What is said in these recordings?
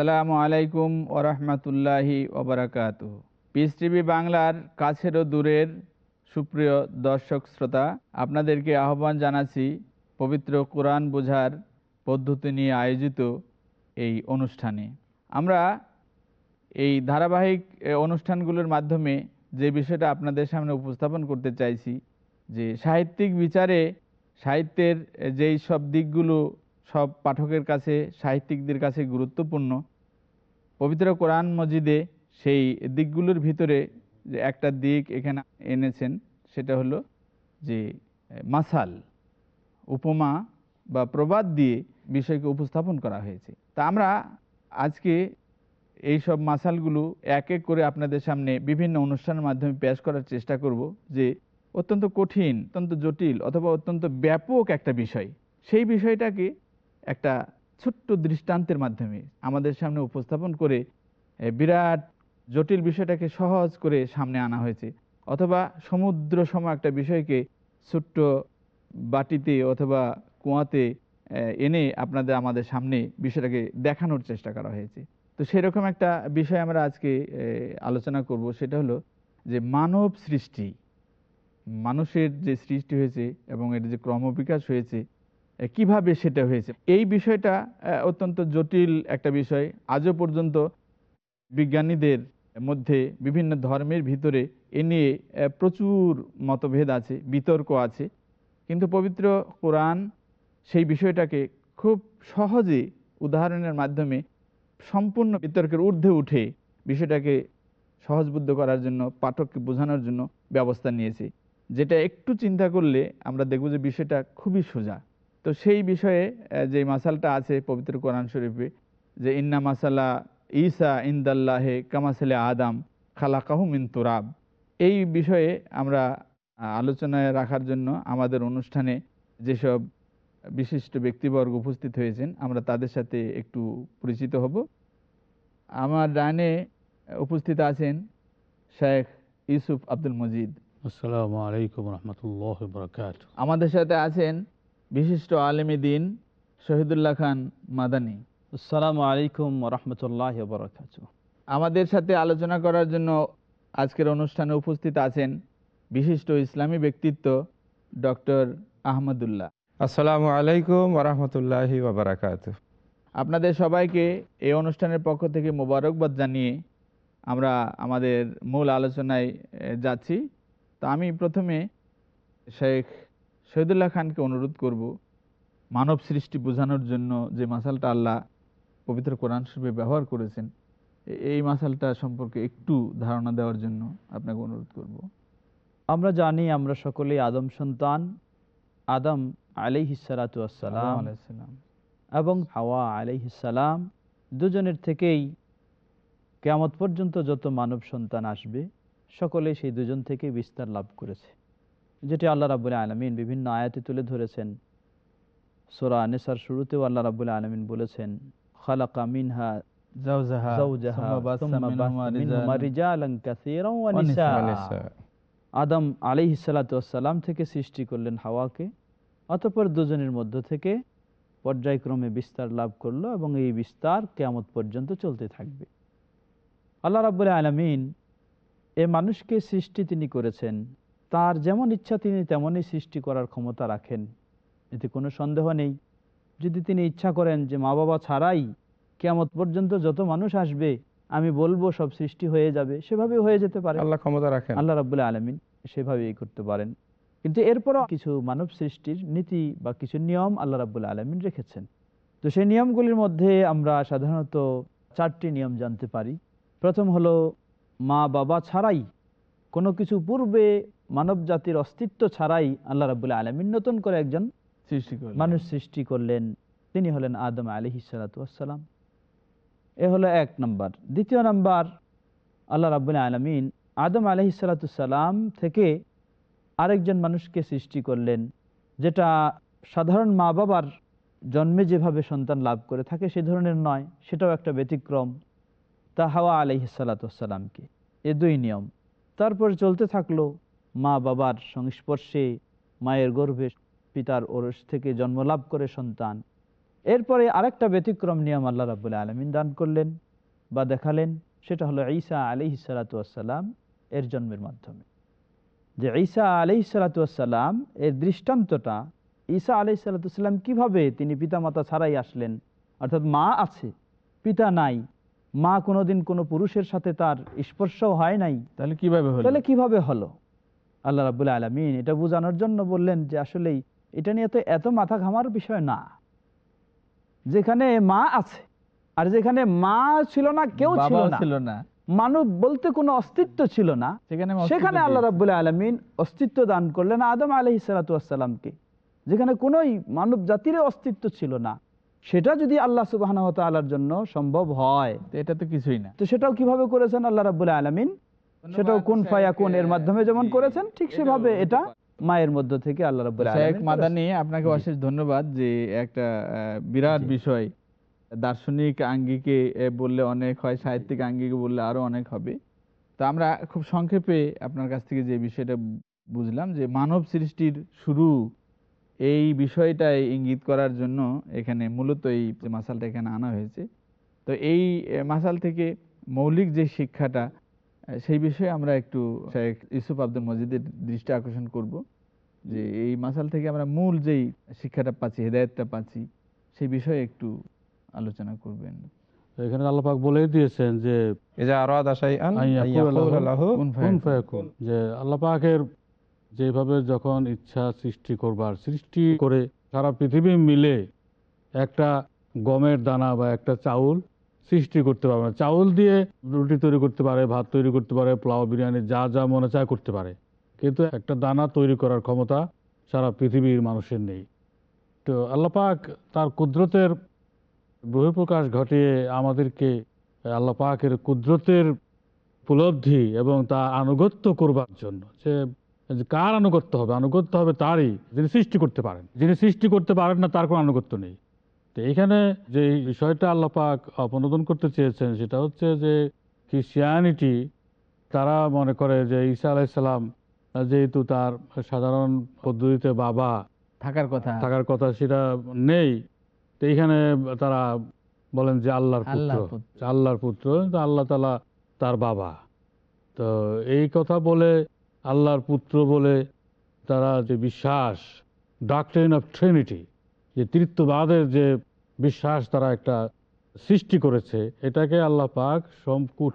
আসসালামু আলাইকুম ওরহমতুল্লাহি ওবরাকাত পিস টিভি বাংলার কাছেরও দূরের সুপ্রিয় দর্শক শ্রোতা, আপনাদেরকে আহ্বান জানাচ্ছি পবিত্র কোরআন বোঝার পদ্ধতি নিয়ে আয়োজিত এই অনুষ্ঠানে। আমরা এই ধারাবাহিক অনুষ্ঠানগুলোর মাধ্যমে যে বিষয়টা আপনাদের সামনে উপস্থাপন করতে চাইছি, যে সাহিত্যিক বিচারে সাহিত্যের যেই সব দিকগুলো সব পাঠকের কাছে, সাহিত্যিকদের কাছে গুরুত্বপূর্ণ পবিত্র কোরআন মজিদে সেই দিকগুলোর ভিতরে যে একটা দিক এখানে এনেছেন, সেটা হলো যে, মাসাল, উপমা বা প্রবাদ দিয়ে বিষয়কে উপস্থাপন করা হয়েছে। তা আমরা আজকে এই সব মাসালগুলো এক এক করে আপনাদের সামনে বিভিন্ন অনুষ্ঠানের মাধ্যমে পেশ করার চেষ্টা করব যে, অত্যন্ত কঠিন, অত্যন্ত জটিল অথবা অত্যন্ত ব্যাপক একটা বিষয়। সেই বিষয়টাকে একটা ছোট্ট দৃষ্টান্তের মাধ্যমে আমাদের সামনে উপস্থাপন করে বিরাট জটিল বিষয়টাকে সহজ করে সামনে আনা হয়েছে। অথবা সমুদ্র সম একটা বিষয়কে ছোট্ট বাটিতে অথবা কুয়াতে এনে আপনাদের আমাদের সামনে বিষয়টাকে দেখানোর চেষ্টা করা হয়েছে। তো সেরকম একটা বিষয় আমরা আজকে আলোচনা করব। সেটা হলো যে মানব সৃষ্টি, মানুষের যে সৃষ্টি হয়েছে এবং এর যে ক্রমবিকাশ হয়েছে কীভাবে সেটা হয়েছে? এই বিষয়টা অত্যন্ত জটিল একটা বিষয়। আজও পর্যন্ত বিজ্ঞানীদের মধ্যে বিভিন্ন ধর্মের ভিতরে এ নিয়ে প্রচুর মতভেদ আছে, বিতর্ক আছে। কিন্তু পবিত্র কোরআন সেই বিষয়টাকে খুব সহজে উদাহরণের মাধ্যমে সম্পূর্ণ বিতর্কের ঊর্ধ্বে উঠে বিষয়টাকে সহজবুদ্ধ করার জন্য, পাঠককে বোঝানোর জন্য ব্যবস্থা নিয়েছে। যেটা একটু চিন্তা করলে আমরা দেখব যে বিষয়টা খুবই সোজা। তো সেই বিষয়ে যে মাসালটা আছে পবিত্র কোরআন শরীফে যে ইন্না মাসালা ঈসা ইন্দাল্লাহে কামাসালে আদাম খালাকাহু মিন তুরাব। এই বিষয়ে আমরা আলোচনায় রাখার জন্য আমাদের অনুষ্ঠানে যেসব বিশিষ্ট ব্যক্তিবর্গ উপস্থিত হয়েছেন আমরা তাদের সাথে একটু পরিচিত হব। আমার ডানে উপস্থিত আছেন শেখ ইউসুফ আব্দুল মজিদ। আসসালামু আলাইকুম রহমতুল্লাহ আমাদের সাথে আছেন বিশিষ্ট আলেমী দিন শহীদুল্লাহ খান মাদানী। আসসালামু আলাইকুম রহমতুল্লাহ বরকাত আমাদের সাথে আলোচনা করার জন্য আজকের অনুষ্ঠানে উপস্থিত আছেন বিশিষ্ট ইসলামী ব্যক্তিত্ব ডক্টর আহমদুল্লাহ। আসসালামু আলাইকুম ওরহমতুল্লাহি ওবরাকাত আপনাদের সবাইকে এই অনুষ্ঠানের পক্ষ থেকে মোবারকবাদ জানিয়ে আমরা আমাদের মূল আলোচনায় যাচ্ছি। তো আমি প্রথমে শেখ শহীদুল্লাহ খানকে অনুরোধ করব মানব সৃষ্টি বোঝানোর জন্য যে মাসালটা আল্লাহ পবিত্র কোরআন শরীফে ব্যবহার করেছেন এই মাসালটা সম্পর্কে একটু ধারণা দেওয়ার জন্য আপনাকে অনুরোধ করব। আমরা জানি আমরা সকলেই আদম সন্তান আদম আলাইসালাম এবং হাওয়া আলাইহিসালাম দুজনের থেকেই কেয়ামত পর্যন্ত যত মানব সন্তান আসবে সকলেই সেই দুজন থেকে বিস্তার লাভ করেছে। যেটি আল্লাহ রাবুল আলমিন বিভিন্ন আয়াতে তুলে ধরেছেন। সোরা নেশার শুরুতেও আল্লাহ রাবুল আলমিন বলেছেন খালাকা মিনহা আদম আলি সালাম থেকে সৃষ্টি করলেন হাওয়াকে অতপর দুজনের মধ্য থেকে পর্যায়ক্রমে বিস্তার লাভ করল এবং এই বিস্তার কেয়ামত পর্যন্ত চলতে থাকবে। আল্লাহ রাবুল আলমিন এ মানুষকে সৃষ্টি তিনি করেছেন তার যেমন ইচ্ছা তিনি তেমনই সৃষ্টি করার ক্ষমতা রাখেন। এতে কোনো সন্দেহ নেই। যদি তিনি ইচ্ছা করেন যে মা বাবা ছাড়াই কেয়ামত পর্যন্ত যত মানুষ আসবে আমি বলব সব সৃষ্টি হয়ে যাবে সেভাবে হয়ে যেতে পারে। আল্লাহ ক্ষমতা রাখেন। আল্লাহ রাবুল্লাহ আলমিন সেভাবেই করতে পারেন। কিন্তু এরপরও কিছু মানব সৃষ্টির নীতি বা কিছু নিয়ম আল্লাহ রাবুল আলমিন রেখেছেন। তো সেই নিয়মগুলির মধ্যে আমরা সাধারণত চারটি নিয়ম জানতে পারি। প্রথম হলো মা বাবা ছাড়াই কোনো কিছু পূর্বে মানব জাতির অস্তিত্ব ছাড়াই আল্লাহ রাবুল আলমিন নতুন করে একজন সৃষ্টি করলেন। মানুষ সৃষ্টি করলেন। তিনি হলেন আদম আলী সালাতাম এ হলো এক নম্বর। দ্বিতীয় নম্বর আল্লাহ রাবুল আলমিন আদম আলহি সালাতাম থেকে আরেকজন মানুষকে সৃষ্টি করলেন যেটা সাধারণ মা বাবার জন্মে যেভাবে সন্তান লাভ করে থাকে সে ধরনের নয় সেটাও একটা ব্যতিক্রম। তা হাওয়া আলহি সালাতামকে এ দুই নিয়ম। তারপর চলতে থাকল মা বাবার সংস্পর্শে মায়ের গর্ভে পিতার ওরস থেকে জন্মলাভ করে সন্তান। এরপরে আরেকটা ব্যতিক্রম নিয়ম আল্লাহ রাবুল আলমিন দান করলেন বা দেখালেন সেটা হলো ঈসা আলি সালাতাম এর জন্মের মাধ্যমে। যে ঈসা আলি সালাতাম এর দৃষ্টান্তটা ঈসা আলি সালাতাম কীভাবে তিনি পিতামাতা ছাড়াই আসলেন অর্থাৎ মা আছে পিতা নাই মা কোনোদিন কোনো পুরুষের সাথে তার স্পর্শও হয় নাই তাহলে কীভাবে হলো? তাহলে কীভাবে হলো? আল্লাহ রাবুল আলমিন এটা বোঝানোর জন্য বললেন যে আসলেই এটা নিয়ে তো এত মাথা ঘামার বিষয় না। যেখানে মা আছে আর যেখানে মা ছিল না কেউ ছিল না। মানব বলতে কোনো অস্তিত্ব ছিল না। সেখানে আল্লাহ। রাবুল আলমিন অস্তিত্ব দান করলেন আদম আলহি সালাতামকে যেখানে কোনোই মানব জাতির অস্তিত্ব ছিল না। সেটা যদি আল্লাহ সুবাহ জন্য সম্ভব হয় এটা তো কিছুই না। তো সেটাও কীভাবে করেছেন আল্লাহ রাবুল আলমিন? সেটাও কোন ফায়া কোন এর মাধ্যমে যেমন করেছেন ঠিক সেভাবে এটা মায়ের মধ্য থেকে আল্লাহ মাদানি আপনাকে অশেষ ধন্যবাদ যে একটা বিরাট বিষয় দার্শনিক আঙ্গিকে বললে অনেক হয় সাহিত্যিক আঙ্গিকে বললে আরও অনেক হবে। তো আমরা খুব সংক্ষেপে আপনার কাছ থেকে যে বিষয়টা বুঝলাম যে মানব সৃষ্টির শুরু এই বিষয়টাই ইঙ্গিত করার জন্য এখানে মূলত এই মাসালটা এখানে আনা হয়েছে। তো এই মাসাল থেকে মৌলিক যে শিক্ষাটা সেই বিষয়ে আমরা একটু শেখ ইউসুফ আব্দুল মজিদের দৃষ্টি আকর্ষণ করব যে এই মাসাল থেকে আমরা মূল যেই শিক্ষাটা পাচ্ছি হেদায়তটা পাচ্ছি সেই বিষয়ে একটু আলোচনা করবেন এখানে আল্লাপাক বলেই দিয়েছেন যে এই যে আরও আদাশাই আন আন ইয়াকুলা ইয়াকুলা লাহু লাহু কোন কোন ফায়াকুন। ফায়াকুন যে আল্লাহ পাকের যেভাবে যখন ইচ্ছা সৃষ্টি করবার সৃষ্টি করে সারা পৃথিবী মিলে একটা গমের দানা বা একটা চাউল সৃষ্টি করতে পারবে না। চাউল দিয়ে রুটি তৈরি করতে পারে, ভাত তৈরি করতে পারে, পোলাও, বিরিয়ানি, যা যা মনে চায় করতে পারে। কিন্তু একটা দানা তৈরি করার ক্ষমতা সারা পৃথিবীর মানুষের নেই। তো আল্লাহ পাক তার কুদরতের বহিঃপ্রকাশ ঘটিয়ে আমাদেরকে আল্লাপাকের কুদরতের উপলব্ধি এবং তা আনুগত্য করবার জন্য, যে কার আনুগত্য হবে? আনুগত্য হবে তারই, যিনি সৃষ্টি করতে পারেন। যিনি সৃষ্টি করতে পারেন না, তার কোনো আনুগত্য নেই। তো এইখানে যে বিষয়টা আল্লাহ পাক অপনোদন করতে চেয়েছেন সেটা হচ্ছে যে খ্রিস্টিয়ানিটি তারা মনে করে যে ঈসা আলাইসাল্লাম যেহেতু তার সাধারণ পদ্ধতিতে বাবা থাকার কথা। থাকার কথা সেটা নেই তো এইখানে তারা বলেন যে আল্লাহর পুত্র। আল্লাহর পুত্র। আল্লাহ তালা তার বাবা। তো এই কথা বলে আল্লাহর পুত্র বলে তারা যে বিশ্বাস ডাক্টরিন অফ ট্রিনিটি যে তৃত্ববাদের যে বিশ্বাস তারা একটা সৃষ্টি করেছে এটাকে আল্লাহ পাক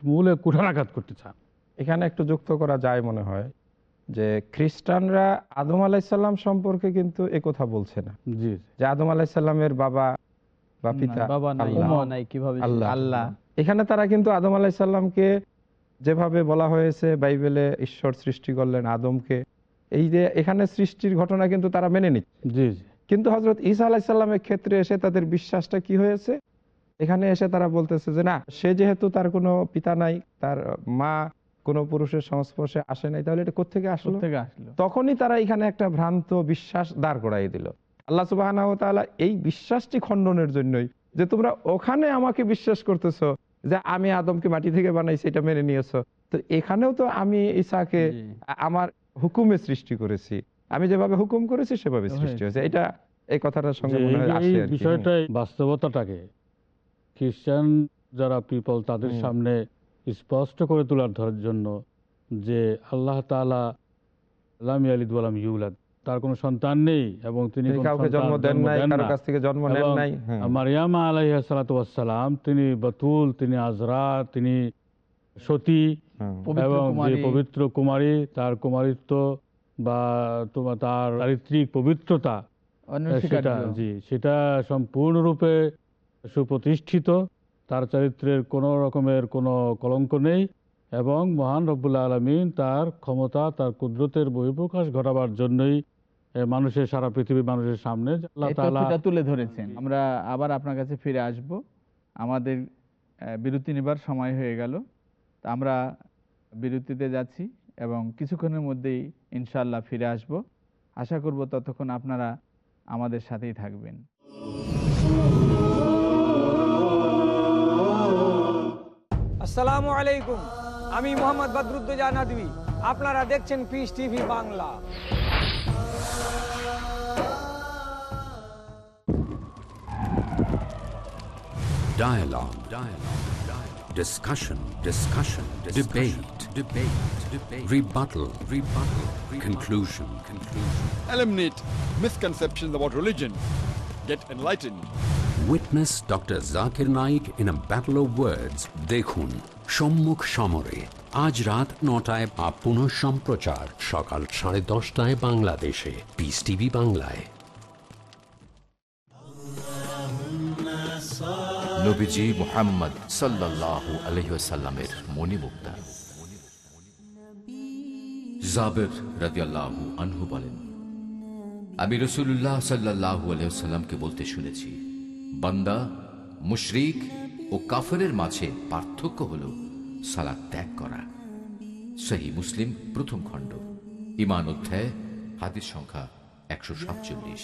মূলে কুঠারাঘাত করতে চান। এখানে একটু যুক্ত করা যায় মনে হয় যে খ্রিস্টানরা আদম আলাইসাল্লাম সম্পর্কে কিন্তু এ কথা বলছে না। জি। যে আদম আলাইসাল্লামের বাবা বা পিতা বাবা নাই। কীভাবে আল্লাহ। আল্লাহ। এখানে তারা কিন্তু আদম আলাইসাল্লামকে যেভাবে বলা হয়েছে বাইবেলে ঈশ্বর সৃষ্টি করলেন আদমকে এই যে এখানে সৃষ্টির ঘটনা কিন্তু তারা মেনে নিচ্ছে। জি জি। কিন্তু হজরত ঈসা আলাহিসাল্লামের ক্ষেত্রে এসে তাদের বিশ্বাসটা কি হয়েছে? এখানে এসে তারা বলতেছে যে না সে যেহেতু তার কোনো পিতা নাই তার মা কোনো পুরুষের সংস্পর্শে আসে নাই তাহলে এটা কোথেকে আসলো? থেকে আসলো? তখনই তারা এখানে একটা ভ্রান্ত বিশ্বাস দাঁড় করাই দিল। আল্লাহ সুবাহ এই বিশ্বাসটি খণ্ডনের জন্যই যে তোমরা ওখানে আমাকে বিশ্বাস করতেছো যে আমি আদমকে মাটি থেকে বানাইছি এটা মেনে নিয়েছো। তো এখানেও তো আমি। আ- আমার হুকুমে সৃষ্টি করেছি। আমি যেভাবে হুকুম করেছি সেভাবে সৃষ্টি হয়েছে। এটা এই কথাটার সঙ্গে মনে হয় আসে। বিষয়টাই বাস্তবতাটাকে খ্রিস্টান যারা পিপল তাদের সামনে স্পষ্ট করে তোলার ধরার জন্য যে আল্লাহ তাআলা লাম ইয়ালিদ ওয়ালাম ইউলাদ তার কোনো সন্তান নেই এবং তিনি জন্ম দেন নাই কারও কাছ থেকে জন্ম নেন নাই। হ্যাঁ। মারিয়ামা আলাইহা সালাতাম তিনি বাতুল তিনি আজরা তিনি সতী এবং যে পবিত্র কুমারী তার কুমারিত্ব বা তোমার তার চারিত্রিক পবিত্রতা সেটা জি সেটা সম্পূর্ণরূপে সুপ্রতিষ্ঠিত। তার চরিত্রের কোনো রকমের কোনো কলঙ্ক নেই এবং মহান রব্বুল্লা আলমিন তার ক্ষমতা তার কুদরতের বহিঃপ্রকাশ ঘটাবার জন্যই মানুষের সারা পৃথিবীর মানুষের সামনে তুলে ধরেছেন। আমরা আবার আপনার কাছে ফিরে আসব। আমাদের বিরতি নেবার সময় হয়ে গেল। তা আমরা বিরতিতে যাচ্ছি। এবং কিছুক্ষণের মধ্যেই ইনশাল্লাহ ফিরে আসব আশা করব ততক্ষণ আপনারা আমাদের সাথেই থাকবেন আসসালামু আলাইকুম আমি মোহাম্মদ বদরুদ্দোজা নদী আপনারা দেখছেন Peace TV Bangla Dialogue. Dialogue. Dialogue. Discussion. Discussion. Debate. Debate. Debate. Rebuttal. Rebuttal. Conclusion. Conclusion. eliminate misconceptions about religion. Get enlightened. Witness Dr. Zakir Naik in a battle of words. দেখুন সম্মুখ সমরে আজ রাত নটায় বা পুনঃ সম্প্রচার সকাল সাড়ে দশটায় বাংলাদেশে পিস টিভি বাংলায় নবীজি মোহাম্মদ সাল্লাল্লাহু আলহিসাল্লামের মণিমুক্তা জাবের রাদিয়াল্লাহু আনহু বলেন, আমি রসুল্লাহ সাল্লাহু আলহামকে বলতে শুনেছি, বান্দা মুশরিক ও কাফরের মাঝে পার্থক্য হল সালাদ ত্যাগ করা। সহি মুসলিম প্রথম খণ্ড ইমান অধ্যায় হাতের সংখ্যা একশো সাতচল্লিশ।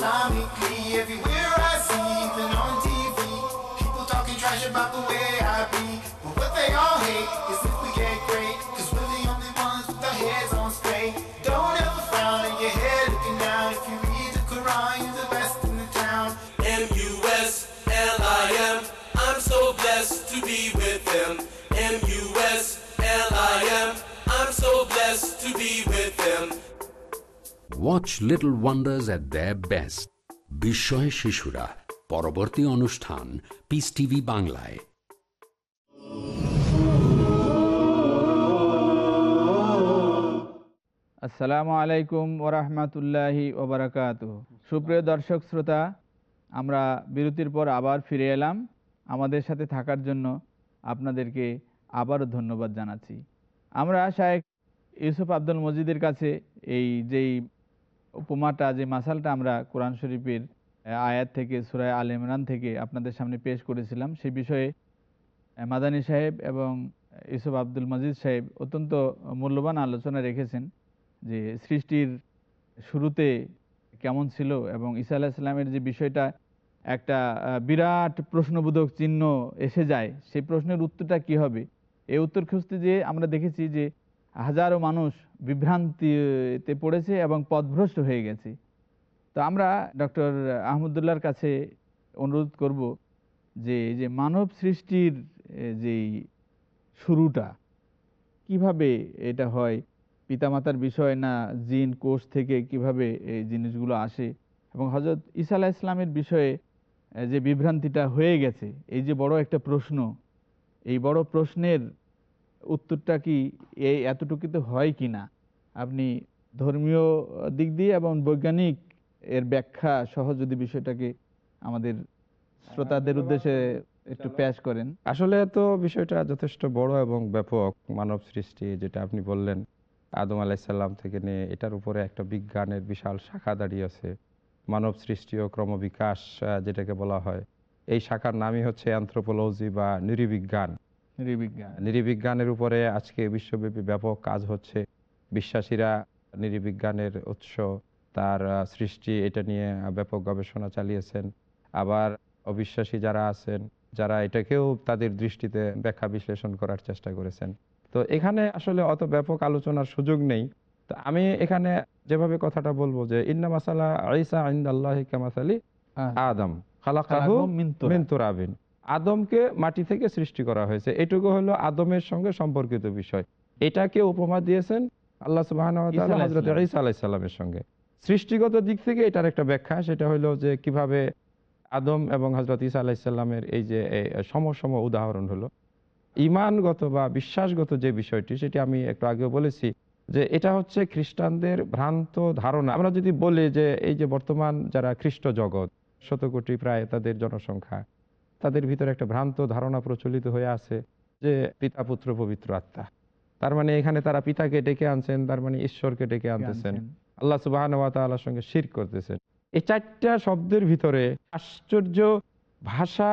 Islamically. Everywhere I see, even on TV, people talking trash about the way I Little Wonders at their best. বিস্ময় শিশুরা পরবর্তী অনুষ্ঠান পিস টিভি বাংলায় আসসালামু আলাইকুম ওরহমতুল্লাহি ওবরাকাত সুপ্রিয় দর্শক শ্রোতা আমরা বিরতির পর আবার ফিরে এলাম আমাদের সাথে থাকার জন্য আপনাদেরকে আবারও ধন্যবাদ জানাচ্ছি আমরা শায়েখ ইউসুফ আব্দুল মজিদের কাছে এই যেই উপমাটা, যে মাসালটা আমরা কোরআন শরীফের আয়াত থেকে সুরায় আল ইমরান থেকে আপনাদের সামনে পেশ করেছিলাম, সেই বিষয়ে মাদানী সাহেব এবং ইউসুফ আব্দুল মজিদ সাহেব অত্যন্ত মূল্যবান আলোচনা রেখেছেন যে সৃষ্টির শুরুতে কেমন ছিল এবং ঈসা আলাহ ইসলামের যে বিষয়টা, একটা বিরাট প্রশ্নবোধক চিহ্ন এসে যায়, সেই প্রশ্নের উত্তরটা কি হবে? এই উত্তর খুঁজতে যে আমরা দেখেছি যে হাজারো মানুষ বিভ্রান্তিতে পড়েছে এবং পথভ্রষ্ট হয়ে গেছে। তো আমরা ডক্টর আহমদুল্লার কাছে অনুরোধ করব যে যে মানব সৃষ্টির যেই শুরুটা, কীভাবে এটা হয়, পিতামাতার বিষয় না জিন, কোষ থেকে কীভাবে এই জিনিসগুলো আসে এবং হজরত ঈসা আলাহ ইসলামের বিষয়ে যে বিভ্রান্তিটা হয়ে গেছে, এই যে বড় একটা প্রশ্ন, এই বড় প্রশ্নের উত্তরটা কি এই এতটুকুতে হয় কি না? আপনি ধর্মীয় দিক দিয়ে এবং বৈজ্ঞানিক এর ব্যাখ্যা সহ যদি বিষয়টাকে আমাদের শ্রোতাদের উদ্দেশ্যে একটু পেশ করেন। আসলে তো বিষয়টা যথেষ্ট বড় এবং ব্যাপক মানব সৃষ্টি যেটা আপনি বললেন আদম আলাইসাল্লাম থেকে নিয়ে এটার উপরে একটা বিজ্ঞানের বিশাল শাখা দাঁড়িয়ে আছে। মানব সৃষ্টি ও ক্রমবিকাশ যেটাকে বলা হয়। এই শাখার নামই হচ্ছে অ্যান্থ্রোপোলজি বা নৃবিজ্ঞান নৃবিজ্ঞান নৃবিজ্ঞানের উপরে আজকে বিশ্বব্যাপী ব্যাপক কাজ হচ্ছে। বিশ্বাসীরা নৃবিজ্ঞানের উৎস তার সৃষ্টি এটা নিয়ে ব্যাপক গবেষণা চালিয়েছেন। আবার অবিশ্বাসী যারা আছেন যারা এটাকেও তাদের দৃষ্টিতে ব্যাখ্যা বিশ্লেষণ করার চেষ্টা করেছেন। তো এখানে আসলে অত ব্যাপক আলোচনার সুযোগ নেই। তো আমি এখানে যেভাবে কথাটা বলব যে ইন্না মাসালা আইসা আইন্দ আল্লাহ কামাসালি আদম খালাকাহু মিন। মিন তুরাবিন। আদমকে মাটি থেকে সৃষ্টি করা হয়েছে। এটুকু হলো আদমের সঙ্গে সম্পর্কিত বিষয়। এটাকে উপমা দিয়েছেন আল্লাহ সুবাহ হজরত সালাম। আলাইসাল্লামের সঙ্গে। সৃষ্টিগত দিক থেকে এটার একটা ব্যাখ্যা সেটা হলো যে কীভাবে আদম এবং হজরত ঈসা আলাইসাল্লামের এই যে সমসম উদাহরণ হলো। ইমানগত বা বিশ্বাসগত যে বিষয়টি সেটি আমি একটু আগেও বলেছি যে এটা হচ্ছে খ্রিস্টানদের ভ্রান্ত ধারণা। আমরা যদি বলি যে এই যে বর্তমান যারা খ্রিস্ট জগৎ শত কোটি প্রায় তাদের জনসংখ্যা তাদের ভিতরে একটা ভ্রান্ত ধারণা প্রচলিত হয়ে আছে যে পিতা পুত্র পবিত্র আত্মা। তার মানে এখানে তারা পিতাকে ডেকে আনছেন তার মানে ঈশ্বরকে ডেকে আনতেছেন। আল্লাহ সুবাহ তাল্লাহর সঙ্গে শির করতেছেন। এই চারটা শব্দের ভিতরে আশ্চর্য ভাষা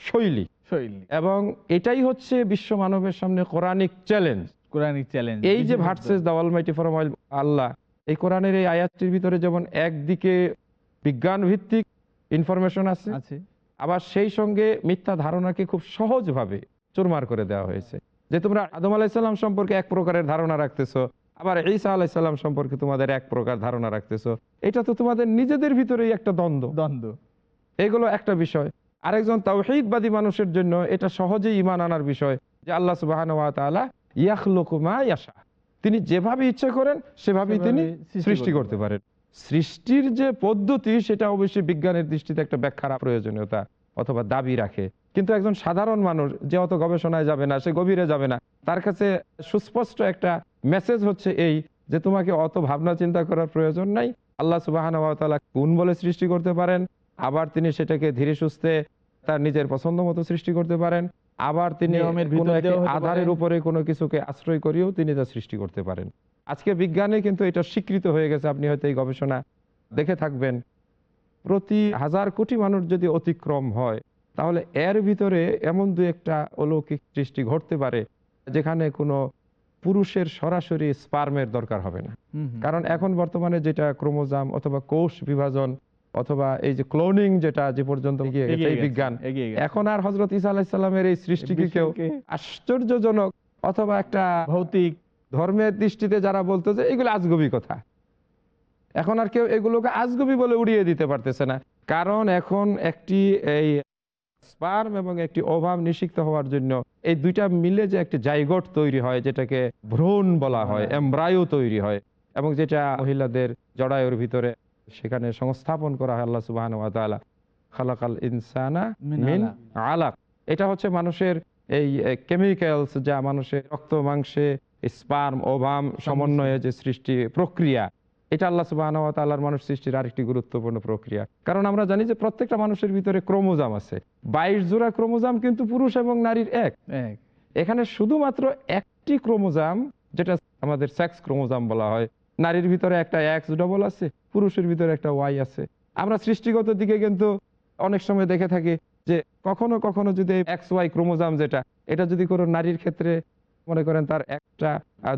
শৈলী। শৈলী। এবং এটাই হচ্ছে বিশ্ব মানবের সামনে কোরআনিক চ্যালেঞ্জ। Quranic challenge. এই যে verses the almighty from Allah এই কোরআনের এই আয়াতটির ভিতরে যেমন একদিকে বিজ্ঞান ভিত্তিক ইনফরমেশন আছে। আবার সেই সঙ্গে মিথ্যা ধারণাকে খুব সহজভাবে চুরমার করে দেওয়া হয়েছে। যে তোমরা আদম আলাইসাল্লাম সম্পর্কে এক প্রকারের ধারণা রাখতেছো আবার ঈসা আলাইসাল্লাম সম্পর্কে তোমাদের এক প্রকার ধারণা রাখতেছো এটা তো তোমাদের নিজেদের ভিতরেই একটা দ্বন্দ্ব। দ্বন্দ্ব। এগুলো একটা বিষয়। আরেকজন তাওহিদবাদী মানুষের জন্য এটা সহজেই ইমান আনার বিষয় যে আল্লাহ সুবাহ ইয়াখলুকুমা ইয়াশা। তিনি যেভাবে ইচ্ছা করেন সেভাবেই তিনি সৃষ্টি করতে পারেন। সৃষ্টির যে পদ্ধতি সেটা অবশ্যই বিজ্ঞানের দৃষ্টিতে একটা ব্যাখ্যার প্রয়োজনীয়তা অথবা দাবি রাখে। কিন্তু একজন সাধারণ মানুষ যে অত গবেষণায় যাবে না সে গভীরে যাবে না তার কাছে সুস্পষ্ট একটা মেসেজ হচ্ছে এই যে তোমাকে অত ভাবনা চিন্তা করার প্রয়োজন নাই। আল্লাহ সুবাহ কোন বলে সৃষ্টি করতে পারেন। আবার তিনি সেটাকে ধীরে সুস্থে তার নিজের পছন্দ মতো সৃষ্টি করতে পারেন। আবার তিনি। আধারের উপরে কোনো কিছুকে আশ্রয় করিয়েও তিনি তা সৃষ্টি করতে পারেন। আজকে বিজ্ঞানে কিন্তু এটা স্বীকৃত হয়ে গেছে আপনি হয়তো এই গবেষণা দেখে থাকবেন। প্রতি হাজার কোটি মানুষ যদি অতিক্রম হয় তাহলে এর ভিতরে এমন দু একটা অলৌকিক সৃষ্টি ঘটতে পারে যেখানে কোনো পুরুষের সরাসরি স্পার্মের দরকার হবে না। কারণ এখন বর্তমানে যেটা ক্রোমোজাম অথবা কোষ বিভাজন অথবা এই যে ক্লোনিং যেটা যে পর্যন্ত এগিয়ে গেছে এই বিজ্ঞান এখন আর হজরত ইসা আলাহিসাল্লামের এই সৃষ্টিকে কেউ আশ্চর্যজনক অথবা একটা ভৌতিক ধর্মের দৃষ্টিতে যারা বলতো যে এগুলো আজগবি কথা। এখন আর কেউ এগুলোকে আজগবি বলে উড়িয়ে দিতে পারতেছে না। কারণ এখন একটি এই স্পার্ম এবং একটি অভাব নিষিক্ত হওয়ার জন্য এই দুইটা মিলে যে একটি জাইগট তৈরি হয় যেটাকে ভ্রূণ বলা হয় এমব্রায়ু তৈরি হয় এবং যেটা মহিলাদের জড়ায়ুর ভিতরে সেখানে সংস্থাপন করা হয় আল্লাহ সুবাহ খালাকাল ইনসানা মিন। আলাক। এটা হচ্ছে মানুষের এই কেমিক্যালস যা মানুষের রক্ত মাংসে স্পার্ম ওভাম সমন্বয়ে যে সৃষ্টি প্রক্রিয়া এটা আল্লাহ সুবাহ তাল্লাহর মানুষ সৃষ্টির আরেকটি গুরুত্বপূর্ণ প্রক্রিয়া। কারণ আমরা জানি যে প্রত্যেকটা মানুষের ভিতরে ক্রোমোজাম আছে। বাইশ জোড়া ক্রোমোজাম কিন্তু পুরুষ এবং নারীর এক। এক। এখানে শুধুমাত্র একটি ক্রোমোজাম যেটা আমাদের সেক্স ক্রোমোজাম বলা হয় নারীর ভিতরে একটা এক্স ডবল আছে পুরুষের ভিতরে একটা ওয়াই আছে। আমরা সৃষ্টিগত দিকে কিন্তু অনেক সময় দেখে থাকি যে কখনো কখনো যদি এক্স ওয়াই ক্রোমোজাম যেটা এটা যদি কোনো নারীর ক্ষেত্রে মনে করেন তার একটা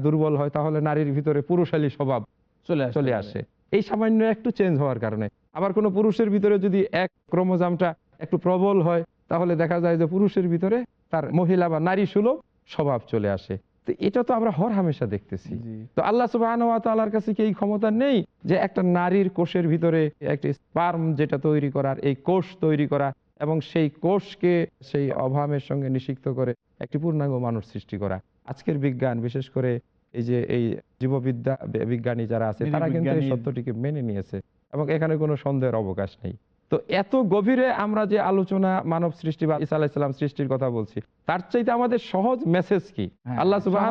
দুর্বল হয় তাহলে নারীর ভিতরে পুরুষালী স্বভাব চলে আসে। চলে আসে। এই সামান্য একটু চেঞ্জ হওয়ার কারণে। আবার কোনো পুরুষের ভিতরে যদি এক ক্রোমোজামটা একটু প্রবল হয় তাহলে দেখা যায় যে পুরুষের ভিতরে তার মহিলা বা নারী সুলভ স্বভাব চলে আসে। তো এটা তো আমরা হর হামেশা দেখতেছি। তো আল্লাহ সুবাহর কাছে কি এই ক্ষমতা নেই? যে একটা নারীর কোষের ভিতরে একটি স্পার্ম যেটা তৈরি করার এই কোষ তৈরি করা এবং সেই কোষকে সেই অভামের সঙ্গে নিষিক্ত করে একটি পূর্ণাঙ্গ মানুষ সৃষ্টি করা। আজকের বিজ্ঞান বিশেষ করে এই যে এই জীববিদ্যা বিজ্ঞানী যারা আছে তারা কিন্তু এই সত্যটিকে মেনে নিয়েছে এবং এখানে কোনো সন্দেহের অবকাশ নেই। তো এত গভীরে আমরা যে আলোচনা মানব সৃষ্টি বা ইসা আলাইসাল্লাম সৃষ্টির কথা বলছি তার চাইতে আমাদের সহজ মেসেজ কি? হ্যাঁ, আল্লাহ সুবাহ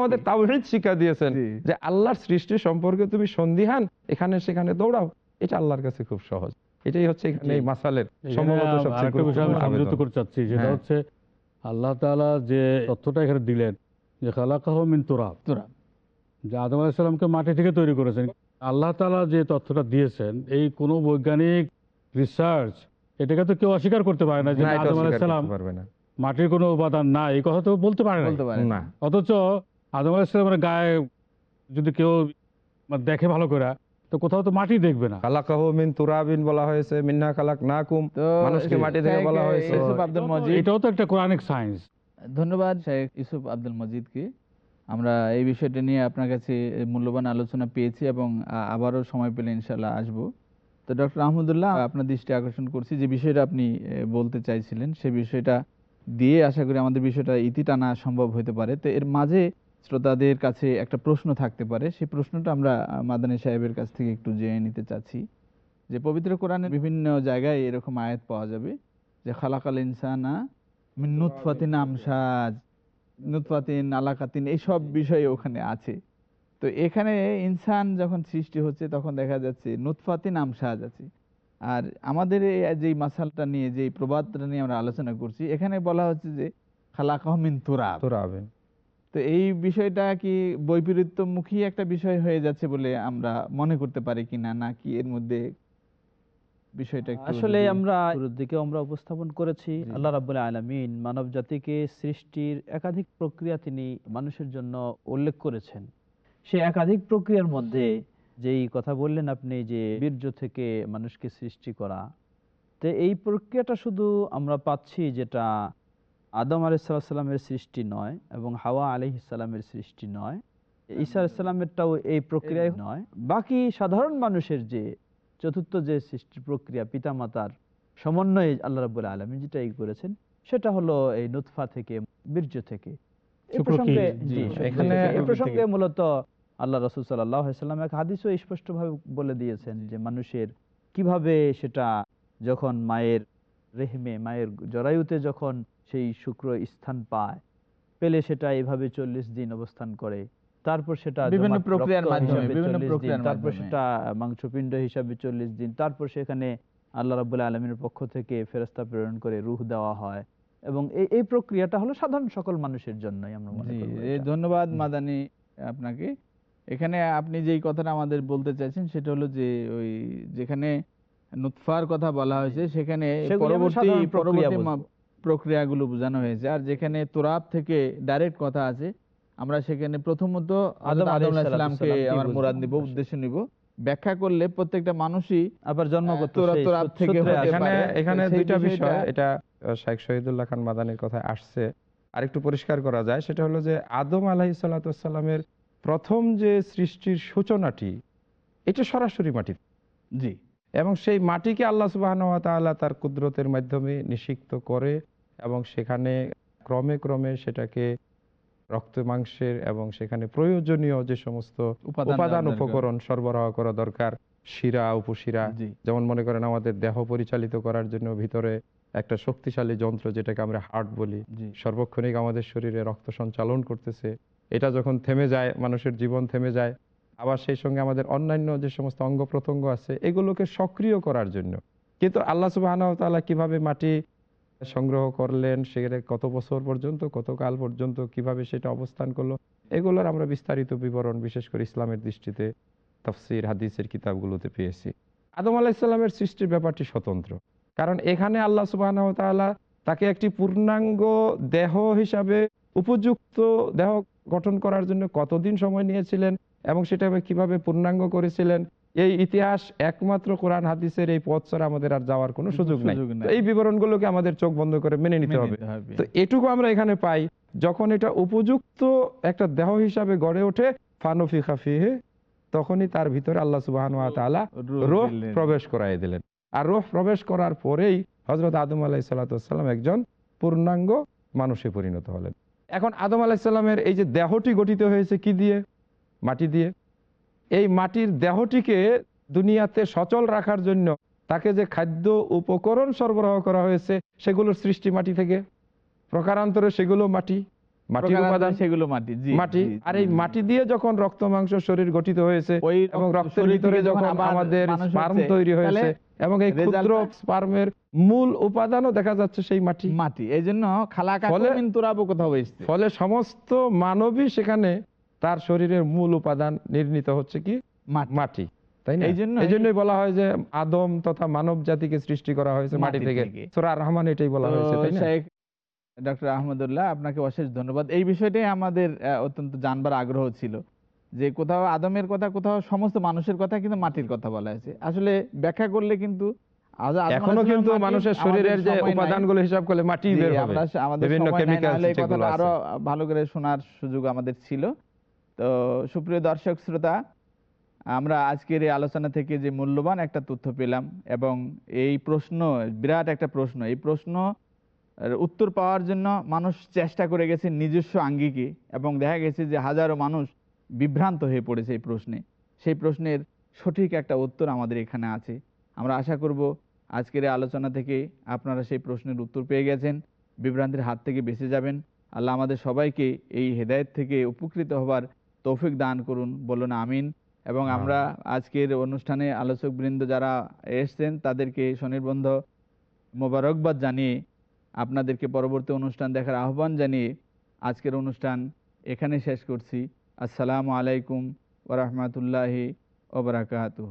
আমাদের কি? শিক্ষা দিয়েছেন যে আল্লাহর সৃষ্টি সম্পর্কে তুমি সন্দিহান এখানে সেখানে দৌড়াও। এটা আল্লাহর কাছে খুব সহজ। এটাই হচ্ছে এখানে এই মাসালের সম্ভবত সবচেয়ে। করতে চাচ্ছি সেটা হ্যাঁ। হচ্ছে আল্লাহ তাআলা যে তথ্যটা এখানে দিলেন যে খালাকাহ মিন তুরাব। তুরাব। যে আদম আলাইসাল্লামকে মাটি থেকে তৈরি করেছেন। আল্লাহ তাআলা যে তথ্যটা দিয়েছেন এই কোনো বৈজ্ঞানিক রিসার্চ এটাকে তো কেউ অস্বীকার করতে পারে না যে আদম আলাইসাল্লাম করতে পারবে না। মাটির কোনো উপাদান নাই এই কথা তো বলতে পারে না বলতে পারে না। অথচ আদম আলাইসাল্লামের গায়ে যদি কেউ মানে দেখে ভালো করে তো কোথাও তো মাটি দেখবে না। খালাকাহু মিন তুরাবিন বলা হয়েছে মিন্না খালাক নাকুম মানুষকে মাটি থেকে বলা হয়েছে। এটাও তো একটা কোরআনিক সায়েন্স ধন্যবাদ শেখ ইউসুফ আব্দুল মজিদকে। আমরা এই বিষয়টা নিয়ে আপনার কাছে মূল্যবান আলোচনা পেয়েছি এবং আবারও সময় পেলে ইনশাল্লাহ আসব। তো ডক্টর আহমদুল্লাহ, আপনার দৃষ্টি আকর্ষণ করছি যে বিষয়টা আপনি বলতে চাইছিলেন, সে বিষয়টা দিয়ে আশা করি আমাদের বিষয়টা ইতি টানা সম্ভব হতে পারে। তো এর মাঝে শ্রোতাদের কাছে একটা প্রশ্ন থাকতে পারে সেই প্রশ্নটা আমরা মাদানী সাহেবের কাছ থেকে একটু জেনে নিতে চাচ্ছি। যে পবিত্র কোরআনের বিভিন্ন জায়গায় এরকম আয়াত পাওয়া যাবে যে, খালাকাল ইনসানা নুতফাতিন আমসাজ নুতফাতিন আলাকাতিন এইসব বিষয় ওখানে আছে। তো এখানে ইনসান যখন সৃষ্টি হচ্ছে তখন দেখা যাচ্ছে নুতফাতিন আমসাজ আছে। আর আমাদের এই যে মাসালটা নিয়ে যে প্রবাদটা নিয়ে আমরা আলোচনা করছি এখানে বলা হচ্ছে যে খালাকাহমিন তুরাব। তুরাবিন। তো এই বিষয়টা কি বৈপরীত্যমুখী একটা বিষয় হয়ে যাচ্ছে বলে আমরা মনে করতে পারি কিনা নাকি এর মধ্যে বিষয়টা আসলে আমরা শুরুর দিকে আমরা উপস্থাপন করেছি আল্লাহ রাবুল আলমিন মানব জাতিকে সৃষ্টির একাধিক প্রক্রিয়া তিনি মানুষের জন্য উল্লেখ করেছেন। সে একাধিক প্রক্রিয়ার মধ্যে যেই কথা বললেন আপনি যে বীর্য থেকে মানুষকে সৃষ্টি করা তো এই প্রক্রিয়াটা শুধু আমরা পাচ্ছি যেটা আদম আলাইসাল্লামের সৃষ্টি নয় এবং হাওয়া আলহিসাল্লামের সৃষ্টি নয় ঈসা আলাইসাল্লামেরটাও এই প্রক্রিয়ায় নয়। বাকি সাধারণ মানুষের যে চতুর্থ যে সৃষ্টি প্রক্রিয়া পিতামাতার সমন্বয়ে আল্লাহ রাবুল আলমী যেটা এই করেছেন সেটা হলো এই নুৎফা থেকে বীর্য থেকে। প্রসঙ্গে মূলত আল্লাহ রসুল সাল্লাম এক হাদিসও স্পষ্টভাবে বলে দিয়েছেন যে মানুষের কীভাবে সেটা যখন মায়ের রেহমে মায়ের জরায়ুতে যখন সেই শুক্র স্থান পায় পেলে সেটা এভাবে চল্লিশ দিন অবস্থান করে তারপর সেটা বিভিন্ন প্রক্রিয়ার মাধ্যমে, বিভিন্ন প্রক্রিয়ার তারপর সেটা মাংসপিণ্ড হিসাবে চল্লিশ দিন তারপর সেখানে আল্লাহ রাবুল্লাহ আলমীর পক্ষ থেকে ফেরস্তা প্রেরণ করে রুহ দেওয়া হয়। এবং এই এই প্রক্রিয়াটা হলো সাধারণ সকল মানুষের জন্যই আমরা মনে এই ধন্যবাদ মাদানি আপনাকে। এখানে আপনি যেই কথাটা আমাদের বলতে চাইছেন সেটা হলো যে ওই যেখানে নুৎফার কথা বলা হয়েছে সেখানে পরবর্তী প্রক্রিয়াগুলো বোঝানো হয়েছে। আর যেখানে তোরাব থেকে ডাইরেক্ট কথা আছে আমরা সেখানে প্রথমত আদম আদম আলাইহিস আলাইহিসসালামকে সালামকে আমার মুরাদ নিব উদ্দেশ্য নিব। ব্যাখ্যা করলে প্রত্যেকটা মানুষই আবার জন্মগত সূত্রে থেকে এখানে এখানে দুইটা বিষয় এটা শেখ শহীদুল্লাহ খান মাদানির কথায় আসছে। আর একটু পরিষ্কার করা যায় সেটা হলো যে আদম আলাহি সাল্লাতামের প্রথম যে সৃষ্টির সূচনাটি এটা সরাসরি মাটি। জি। এবং সেই মাটিকে আল্লাহ সুবাহ তার কুদরতের মাধ্যমে নিষিক্ত করে এবং সেখানে ক্রমে ক্রমে সেটাকে রক্ত মাংসের এবং সেখানে প্রয়োজনীয় যে সমস্ত উপাদান। উপকরণ সরবরাহ করা দরকার শিরা উপশিরা। যেমন মনে করেন আমাদের দেহ পরিচালিত করার জন্য ভিতরে একটা শক্তিশালী যন্ত্র যেটাকে আমরা হার্ট বলি। সর্বক্ষণিক আমাদের শরীরে রক্ত সঞ্চালন করতেছে। এটা যখন থেমে যায় মানুষের জীবন থেমে যায় আবার সেই সঙ্গে আমাদের অন্যান্য যে সমস্ত অঙ্গ প্রত্যঙ্গ আছে এগুলোকে সক্রিয় করার জন্য। কিন্তু আল্লাহ সুবাহ কীভাবে মাটি সংগ্রহ করলেন, সেখানে কত বছর পর্যন্ত, কত কাল পর্যন্ত, কীভাবে সেটা অবস্থান করল, এগুলোর আমরা বিস্তারিত বিবরণ বিশেষ করে ইসলামের দৃষ্টিতে তফসির হাদিসের কিতাবগুলোতে পেয়েছি। আদম আলাহিসাল্লামের সৃষ্টির ব্যাপারটি স্বতন্ত্র। কারণ এখানে আল্লাহ সুবাহ তাকে একটি পূর্ণাঙ্গ দেহ হিসাবে উপযুক্ত দেহ গঠন করার জন্য কতদিন সময় নিয়েছিলেন এবং সেটা কীভাবে পূর্ণাঙ্গ করেছিলেন এই ইতিহাস একমাত্র কোরআন হাদিসের এই পথ ছাড়া আমাদের আর যাওয়ার কোনো সুযোগ নাই। এই বিবরণগুলোকে আমাদের চোখ বন্ধ করে মেনে নিতে হবে। তো এটুকু আমরা এখানে পাই যখন এটা উপযুক্ত একটা দেহ হিসাবে গড়ে ওঠে ফানফি খাফিহে তখনই তার ভিতরে আল্লাহ সুবাহান রূহ রোহ প্রবেশ করাই দিলেন। আর রোহ প্রবেশ করার পরেই হজরত আদম আলাহি সাল্লাম একজন পূর্ণাঙ্গ মানুষে পরিণত হলেন। এখন আদম আলাহিসাল্লামের এই যে দেহটি গঠিত হয়েছে কি দিয়ে? মাটি দিয়ে। এই মাটির দেহটিকে দুনিয়াতে সচল রাখার জন্য তাকে যে খাদ্য উপকরণ সরবরাহ করা হয়েছে সেগুলোর সৃষ্টি মাটি থেকে। প্রকারান্তরে সেগুলো মাটি মাটির উপাদান সেগুলো মাটি মাটি। আর এই মাটি দিয়ে যখন রক্ত মাংস শরীর গঠিত হয়েছে এবং রক্তের ভিতরে যখন আমাদের স্পার্ম তৈরি হয়েছে এবং এই ক্ষুদ্র স্পার্মের মূল উপাদানও দেখা যাচ্ছে সেই মাটি। মাটি। এই জন্য খালাকা ফলে- সমস্ত মানবই সেখানে তার শরীরের মূল উপাদান নির্মিত হচ্ছে কি? মাটি। মাটি তাই না? এই জন্যই- বলা হয় যে আদম তথা মানব জাতিকে সৃষ্টি করা হয়েছে মাটি মাটি থেকে। থেকে। রহমান এটাই বলা হয়েছে তাই না? ডক্টর আহমদুল্লাহ আপনাকে অশেষ ধন্যবাদ। এই বিষয়টাই আমাদের অত্যন্ত জানবার আগ্রহ ছিল। যে কোথাও আদমের কথা কোথাও সমস্ত মানুষের কথা কিন্তু মাটির কথা বলা হয়েছে। আসলে ব্যাখ্যা করলে কিন্তু এখনও কিন্তু মানুষের শরীরের যে। উপাদানগুলো হিসাব করলে মাটি বের হবে। বিভিন্ন কেমিক্যাল নাহলে এই কথাটা আরও ভালো করে শোনার সুযোগ আমাদের ছিল। তো সুপ্রিয় দর্শক শ্রোতা, আমরা আজকের এই আলোচনা থেকে যে মূল্যবান একটা তথ্য পেলাম এবং এই প্রশ্ন, বিরাট একটা প্রশ্ন, এই প্রশ্ন উত্তর পাওয়ার জন্য মানুষ চেষ্টা করে গেছে নিজস্ব আঙ্গিকে এবং দেখা গেছে যে হাজারো মানুষ বিভ্রান্ত হয়ে পড়েছে এই প্রশ্নে। সেই প্রশ্নের সঠিক একটা উত্তর আমাদের এখানে আছে। আমরা আশা করব আজকের এই আলোচনা থেকে আপনারা সেই প্রশ্নের উত্তর পেয়ে গেছেন, বিভ্রান্তির হাত থেকে বেঁচে যাবেন। আল্লাহ আমাদের সবাইকে এই হেদায়েত থেকে উপকৃত হবার তৌফিক দান করুন বলুন আমিন। এবং আমরা আজকের অনুষ্ঠানে আলোচক বৃন্দ যারা এসছেন তাদেরকে স্বনির্বন্ধ মোবারকবাদ জানিয়ে আপনাদেরকে পরবর্তী অনুষ্ঠান দেখার আহ্বান জানিয়ে আজকের অনুষ্ঠান এখানে শেষ করছি। আসসালামু আলাইকুম ওরহমতুল্লাহি ওবরাকাতুহ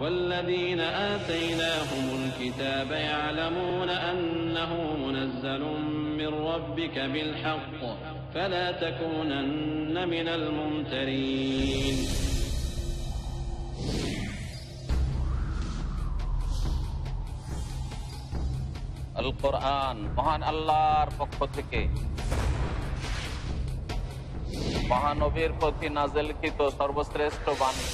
والذين آتيناهم الكتاب يعلمون أنه منزل من ربك بالحق فلا تكونن من الممترين আল কোরআন মহান আল্লাহর পক্ষ থেকে মহানবীর প্রতি নাজেলকৃত সর্বশ্রেষ্ঠ বাণী